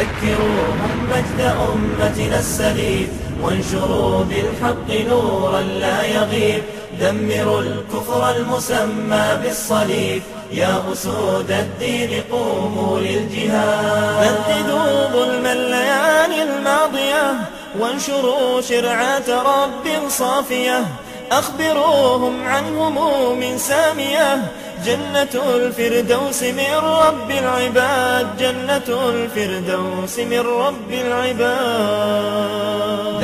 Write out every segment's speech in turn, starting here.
ذكروهم مجد أمتنا السليف وانشروا بالحق نورا لا يغيب. دمروا الكفر المسمى بالصليب. يا أسود الدين قوموا للجهاد. بددوا ظلم الليالي الماضية وانشروا شرعة رب صافية. أخبروهم عن هموم سامية. جنة الفردوس من رب العباد جنة الفردوس من رب العباد.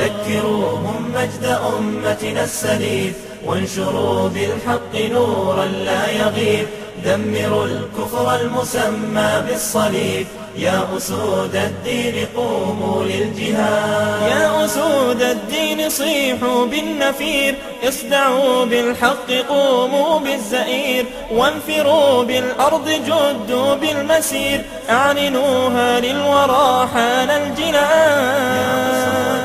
ذكروهم مجد أمتنا السليف وانشروا بالحق نورا لا يغيب. دمروا الكفر المسمى بالصليب. يا أسود الدين قوموا للجهاد. يا أسود الدين صيحوا بالنفير. اصدعوا بالحق قوموا بالزئير. وانفروا بالأرض جدوا بالمسير. أعلنوها للورى حان الجنان.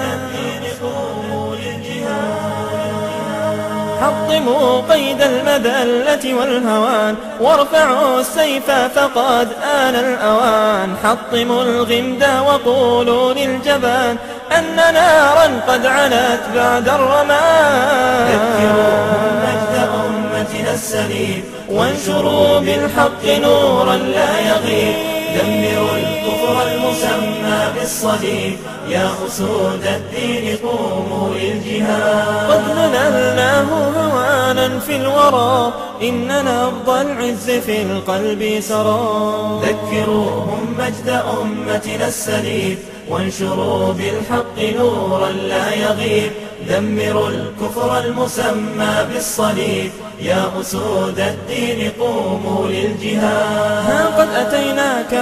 حطموا قيد المذلة والهوان وارفعوا السيف فقد آن الأوان. حطموا الغمد وقولوا للجبان أن نارا قد علت بعد الرمان ذكروهم مجد أمتنا السليم وانشروا بالحق نورا لا يغيب. دمروا الكفر المسمى بالصليب. يا أسود الدين قوموا للجهاد. قد نلناه هوانا في الورى. إن نبض العز في القلب سرى. ذكروهم مجد أمتنا السليم وانشروا بالحق نورا لا يغيب. دمروا الكفر المسمى بالصليب. يا أسود الدين قوموا للجهاد. ها قد أتيناك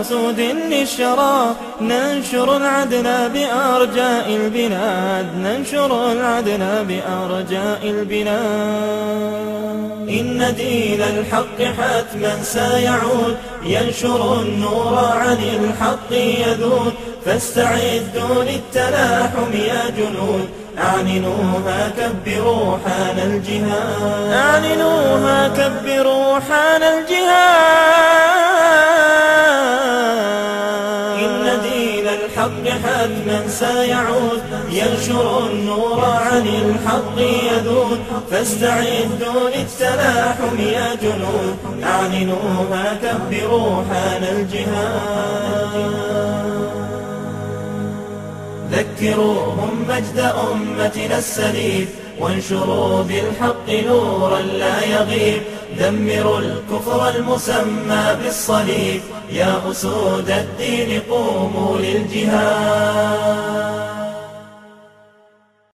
أسود للشرى. ننشر العدل بأرجاء البلاد. ننشر العدل بأرجاء البلاد. إن دين الحق حتما سيعود. ينشر النور عن الحق يذود. فاستعدوا للتلاحم يا جنود. أعلنوها كبروا حان الجهاد. أعلنوها كبروا حان الجهاد. إن دين الحق حتما سيعود. ينشر النور عن الحق يذود. فاستعدوا للتلاحم يا جنود. أعلنوها كبروا حان الجهاد. ذكروهم مجد أمتنا السليف وانشروا بالحق نورا لا يغيب. دمروا الكفر المسمى بالصليب. يا أسود الدين قوموا للجهاد.